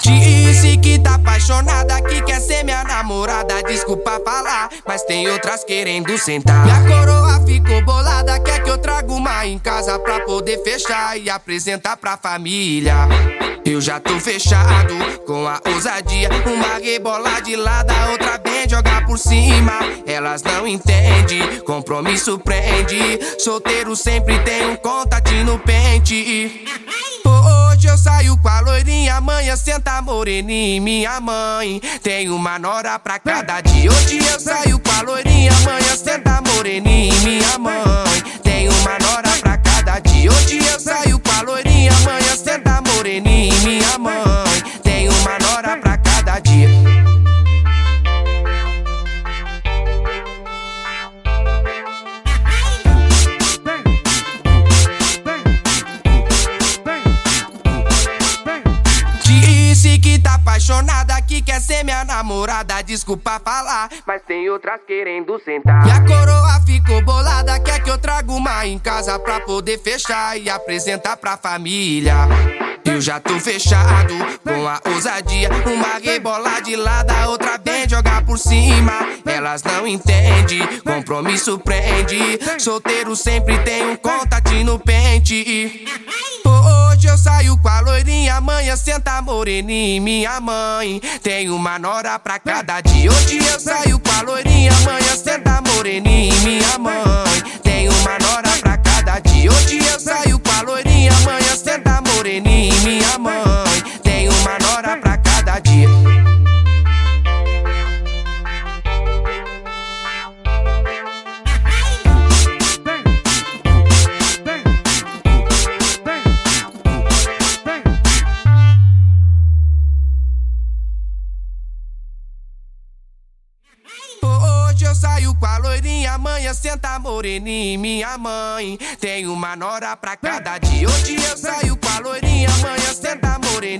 Disse que tá apaixonada, que quer ser minha namorada. Desculpa falar, mas tem outras querendo sentar. E a coroa ficou bolada, quer que eu traga uma em casa pra poder fechar e apresentar pra família. Eu já tô fechado com a ousadia. Uma rebola de lado, a outra bem jogar por cima. Elas não entendem, compromisso prende. Solteiro sempre tem um contatinho no pente. Hoje eu saio com a loirinha, amanhã senta moreninha, minha mãe. Tem uma nora pra cada dia. Hoje eu saio com Que tá apaixonada, que quer ser minha namorada. Desculpa falar, mas tem outras querendo sentar. E a coroa ficou bolada, quer que eu traga uma em casa pra poder fechar e apresentar pra família. Eu já tô fechado com a ousadia. Uma rebola de lado, a outra bem jogar por cima. Elas não entendem, compromisso prende. Solteiro sempre tem um contatinho no pente. Loirinha, amanhã senta moreninha, minha mãe. Tem uma nora pra cada dia. Hoje eu saio com a loirinha, amanhã senta moreninha, minha mãe. Tem uma nora pra cada dia. Hoje eu saio com a loirinha, amanhã senta moreninha, minha mãe. Tem uma nora pra cada dia. 60 moreninha, minha mãe. Tem uma nora pra cada dia. Hoje eu saio com a loirinha, amanhã senta moreninha.